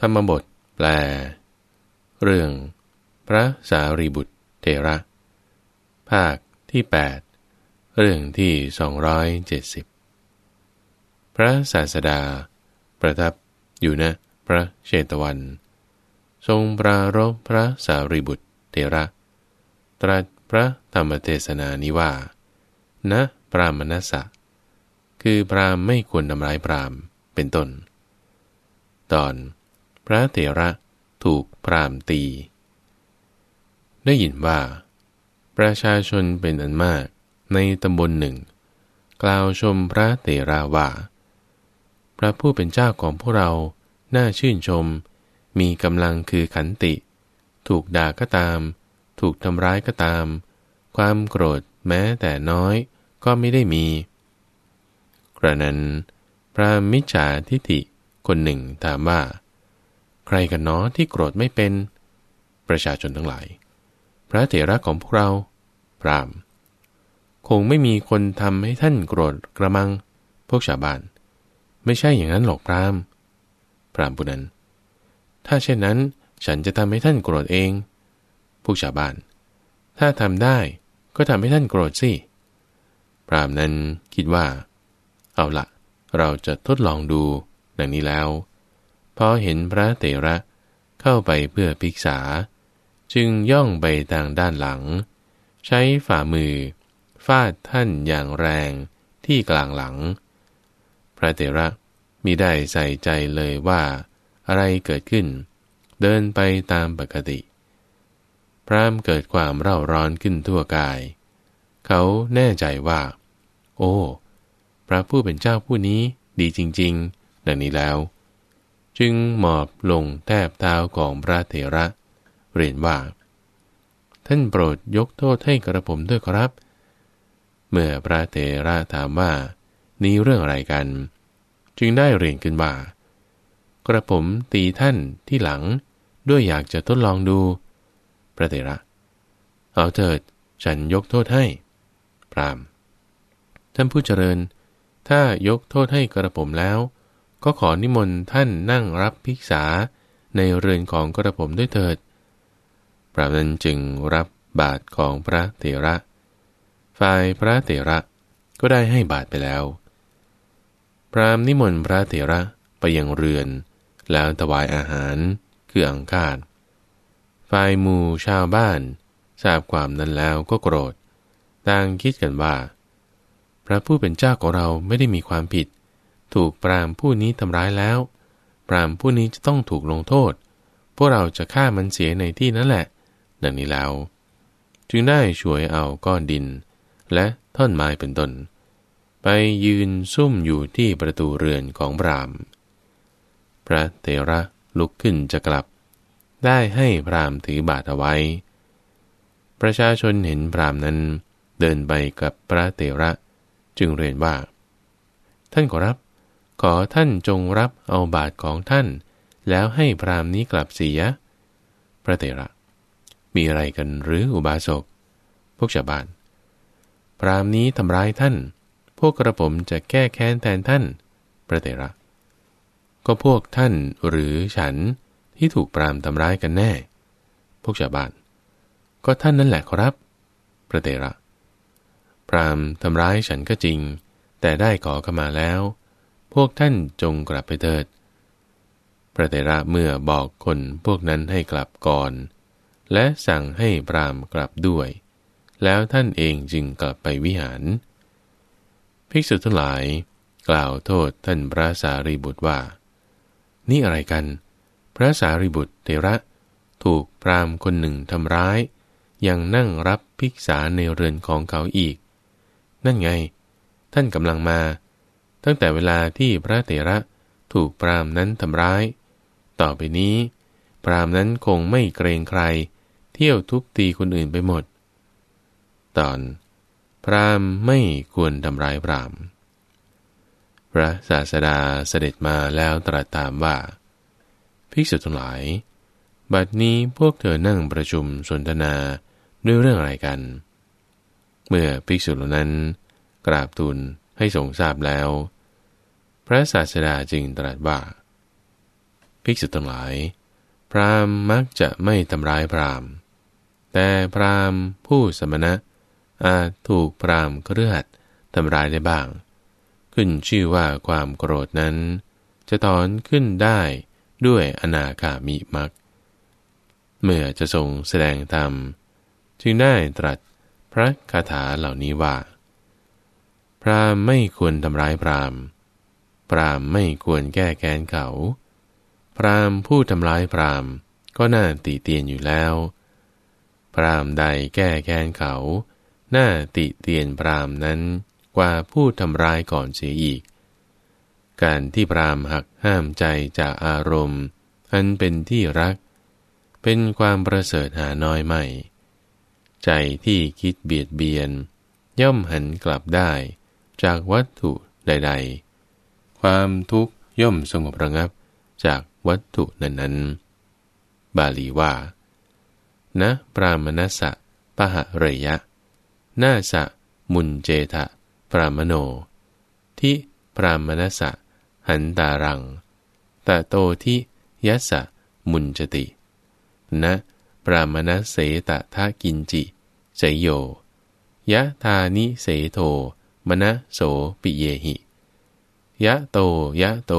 ธรรมบทแปล เรื่อง พระสารีบุตรเทระ ภาคที่ 8 เรื่องที่ 270 พระศาสดา ประทับอยู่ณพระเชตวัน ทรงปรารบพระสารีบุตรเทระ ตรัสพระธรรมเทศนานิว่า นะปรามนัสสะ คือพรามไม่ควรทำร้ายพรามเป็นต้น ตอน ระเถระถูกพรามตี ได้ยินว่า ประชาชนเป็นอันมากในตำบลหนึ่ง กล่าวชมพระเถระว่า พระผู้เป็นเจ้าของพวกเราน่าชื่นชม มีกำลังคือขันติ ถูกด่าก็ตาม ถูกทำร้ายก็ตาม ความโกรธแม้แต่น้อยก็ไม่ได้มี กระนั้น พระมิจฉาทิฏฐิคนหนึ่งถามว่า ใครกันเนาะที่โกรธไม่เป็น ประชาชนทั้งหลาย พระเถระของพวกเรา พรามคงไม่มีคนทำให้ท่านโกรธกระมัง พวกชาวบ้าน ไม่ใช่อย่างนั้นหรอกพรามพรามผู้นั้น ถ้าเช่นนั้นฉันจะทำให้ท่านโกรธเอง พวกชาวบ้าน ถ้าทำได้ก็ทำให้ท่านโกรธสิพรามนั้นคิดว่า เอาละเราจะทดลองดู ดังนี้แล้ว พอเห็นพระเตระเข้าไปเพื่อพิกษา จึงย่องไปทางด้านหลัง ใช้ฝ่ามือฟาดท่านอย่างแรงที่กลางหลัง พระเตระมิได้ใส่ใจเลยว่า อะไรเกิดขึ้น เดินไปตามปกติ พรามเกิดความเร่าร้อนขึ้นทั่วกาย เขาแน่ใจว่า โอ้ พระผู้เป็นเจ้าผู้นี้ดีจริง ๆ ดังนี้แล้ว จึงหมอบลงแทบเท้าของพระเถระ เรียนว่า ท่านโปรดยกโทษให้กระผมด้วยครับ เมื่อพระเถระถามว่า นี้เรื่องอะไรกัน จึงได้เรียนขึ้นว่า กระผมตีท่านที่หลัง ด้วยอยากจะทดลองดู พระเถระ เอาเถิด ฉันยกโทษให้ พรามท่านผู้เจริญ ถ้ายกโทษให้กระผมแล้ว ก็ขอนิมนต์ท่านนั่งรับภิกษาในเรือนของกระผมด้วยเถิด พระนั้นจึงรับบาทของพระเถระ ฝ่ายพระเถระก็ได้ให้บาทไปแล้ว พรามนิมนต์พระเถระไปยังเรือน แล้วถวายอาหารคืออังคาดฝ่ายหมู่ชาวบ้าน ทราบความนั้นแล้วก็โกรธ ต่างคิดกันว่า พระผู้เป็นเจ้าของเราไม่ได้มีความผิด ถูกปรามผู้นี้ทำร้ายแล้ว ปรามผู้นี้จะต้องถูกลงโทษ พวกเราจะฆ่ามันเสียในที่นั้นแหละ ดังนี้แล้ว จึงได้ช่วยเอาก้อนดิน และท่อนไม้เป็นต้น ไปยืนซุ่มอยู่ที่ประตูเรือนของปราม พระเทระลุกขึ้นจะกลับ ได้ให้พรามถือบาทเอาไว้ ประชาชนเห็นพรามนั้นเดินไปกับพระเทระ จึงเรียนว่า ท่านขอรับ ขอท่านจงรับเอาบาทของท่าน แล้วให้พรามนี้กลับเสีย พระเถระ มีอะไรกันหรืออุบาสก พวกชาวบ้าน พรามนี้ทำร้ายท่าน พวกกระผมจะแก้แค้นแทนท่าน พระเถระ ก็พวกท่านหรือฉันที่ถูกปรามทำร้ายกันแน่ พวกชาวบ้าน ก็ท่านนั่นแหละครับ พระเถระพรามทำร้ายฉันก็จริง แต่ได้ขอขมาแล้ว พวกท่านจงกลับไปเถิด พระเถระเมื่อบอกคนพวกนั้นให้กลับก่อน และสั่งให้พรามกลับด้วย แล้วท่านเองจึงกลับไปวิหาร ภิกษุทั้งหลาย กล่าวโทษท่านพระสารีบุตรว่า นี่อะไรกัน พระสารีบุตรเถระถูกพรามคนหนึ่งทำร้าย ยังนั่งรับภิกษาในเรือนของเขาอีก นั่นไง ท่านกำลังมา ตั้งแต่เวลาที่พระเถระถูกปรามนั้นทำร้าย ต่อไปนี้ปรามนั้นคงไม่เกรงใคร เที่ยวทุบตีคนอื่นไปหมด ตอน พรามไม่ควรทำร้ายพรามพระศาสดาเสด็จมาแล้วตรัสตามว่า ภิกษุทั้งหลาย บัดนี้พวกเธอนั่งประชุมสนทนาด้วยเรื่องอะไรกัน เมื่อภิกษุเหล่านั้น กราบทูล ให้ทรงทราบแล้ว พระศาสดาจึงตรัสว่า ภิกษุทั้งหลาย พรามมักจะไม่ทำร้ายพรามแต่พรามผู้สมณะอาจถูกพรามเครือดทำร้ายได้บ้าง ขึ้นชื่อว่าความโกรธนั้น จะถอนขึ้นได้ด้วยอนาคามิมักเมื่อจะทรงแสดงธรรม จึงได้ตรัสพระคาถาเหล่านี้ว่า พราหมไม่ควรทำร้ายพราหมพราหมไม่ควรแก้แค้นเขา พราหมผู้ทำร้ายพราหมก็น่าตีเตียนอยู่แล้ว พราหมใดแก้แค้นเขา น่าติเตียนพราหมนั้นกว่าผู้ทำร้ายก่อนเสียอีก การที่พราหมหักห้ามใจจากอารมณ์ อันเป็นที่รัก เป็นความประเสริฐหาน้อยไม่ ใจที่คิดเบียดเบียน ย่อมหันกลับได้ จากวัตถุใด ๆ ความทุกข์ย่อมสงบระงับจากวัตถุนั้นๆ บาลีว่า นะปรามนัสสะปะหะเรยะ นาสะมุนเจทะ ปรามโนทิปรามนัสสะหันตารังตะโตทิยัสะมุนจตินะปรามนัสเสตะทะกินจิเจโย ยะทานิเสโท มณะโสปิเยหิ ยะโต ยะโต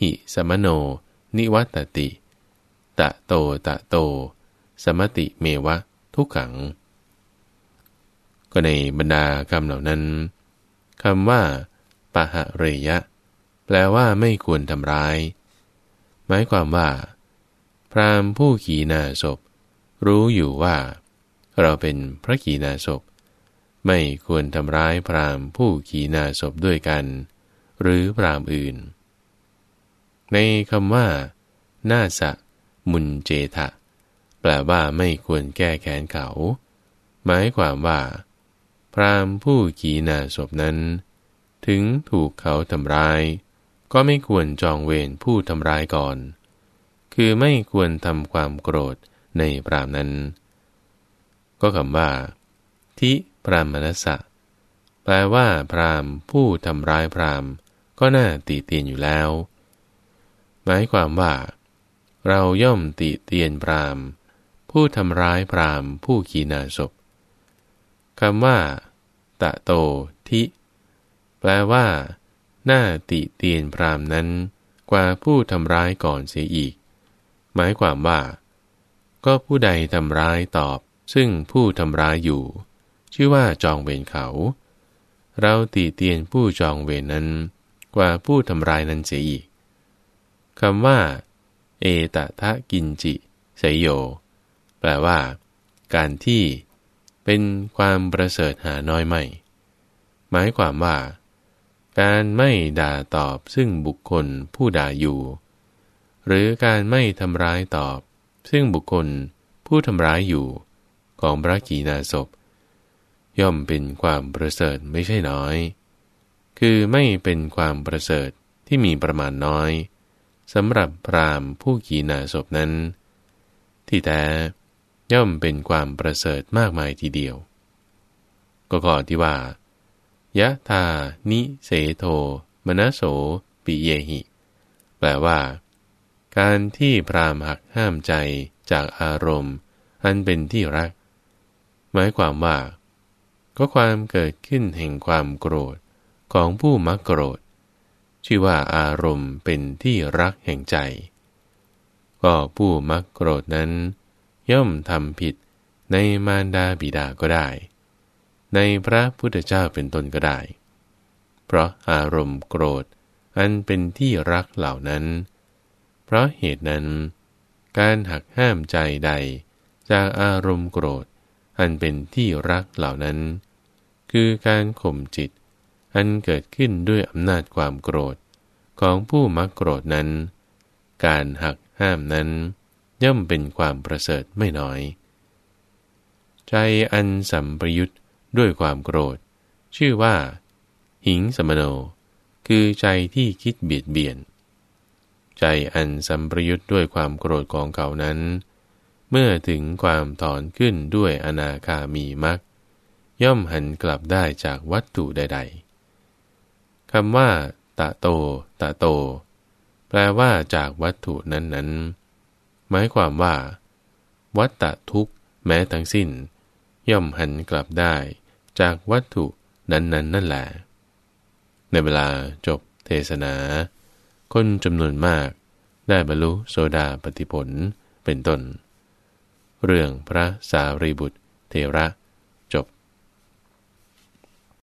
หิสมโน นิวัตติ ตะโต ตะโต สมติเมวะ ทุกขัง ก็ในบรรดาคำเหล่านั้นคำว่าปะหะเรยะ แปลว่าไม่ควรทำร้าย หมายความว่า พรามผู้ขีนาศพ รู้อยู่ว่า เราเป็นพระขีนาศพ ไม่ควรทำร้ายพรามผู้ขี่นาศพด้วยกัน หรือพรามอื่น ในคำว่าน่าสะมุนเจทะ แปลว่าไม่ควรแก้แค้นเขา หมายความว่า พรามผู้ขี่นาศพนั้น ถึงถูกเขาทำร้าย ก็ไม่ควรจองเวรผู้ทำร้ายก่อน คือไม่ควรทำความโกรธในพรามนั้น ก็คำว่า ทิ พรามนัสสะแปลว่า พรามผู้ทำร้ายพรามก็น่าตีเตียนอยู่แล้ว หมายความว่า เราย่อมติเตียนพรามผู้ทำร้ายพรามผู้ขีนาศพคำว่า ตะโตทิ แปลว่าหน้าติเตียนพรามนั้น กว่าผู้ทำร้ายก่อนเสียอีก หมายความว่า ก็ผู้ใดทำร้ายตอบ ซึ่งผู้ทำร้ายอยู่ ชื่อว่าจองเวรเขา เราติเตียนผู้จองเวรนั้น กว่าผู้ทำร้ายนั้นเสียอีกคำว่า เอตทะกินจิไสโย แปลว่า การที่เป็นความประเสริฐหาน้อยไม่ หมายความว่า การไม่ด่าตอบซึ่งบุคคลผู้ด่าอยู่ หรือการไม่ทำร้ายตอบ ซึ่งบุคคลผู้ทำร้ายอยู่ ของพระกีนาศพ ย่อมเป็นความประเสริฐไม่ใช่น้อย คือไม่เป็นความประเสริฐที่มีประมาณน้อยสำหรับพรามผู้กีนาศพนั้น ที่แท้ย่อมเป็นความประเสริฐมากมายทีเดียว ก็ข้อที่ว่ายะธานิเสโทมณโสปิเยหิ แปลว่า การที่พรามหักห้ามใจจากอารมณ์ อันเป็นที่รัก หมายความว่า ก็ความเกิดขึ้นแห่งความโกรธของผู้มักโกรธ ชื่อว่าอารมณ์เป็นที่รักแห่งใจ ก็ผู้มักโกรธนั้น ย่อมทำผิดในมารดาบิดาก็ได้ ในพระพุทธเจ้าเป็นต้นก็ได้ เพราะอารมณ์โกรธอันเป็นที่รักเหล่านั้น เพราะเหตุนั้น การหักห้ามใจใดจากอารมณ์โกรธอันเป็นที่รักเหล่านั้น คือการข่มจิต อันเกิดขึ้นด้วยอำนาจความโกรธของผู้มักโกรธนั้น การหักห้ามนั้น ย่อมเป็นความประเสริฐไม่น้อย ใจอันสัมปยุตด้วยความโกรธ ชื่อว่า หิงสมโน คือใจที่คิดเบียดเบียน ใจอันสัมปยุตด้วยความโกรธของเขานั้น เมื่อถึงความถอนขึ้นด้วยอนาคามีมัก ย่อมหันกลับได้จากวัตถุใด ๆคำว่า ตะโต ตะโต แปลว่าจากวัตถุนั้นๆ หมายความว่า วัตตะทุกแม้ทั้งสิ้น ย่อมหันกลับได้จากวัตถุนั้นๆนนนั่นแหละ ในเวลาจบเทศนา คนจำนวนมากได้บรรลุโสดาปฏิผลเป็นต้น เรื่องพระสารีบุตรเทระ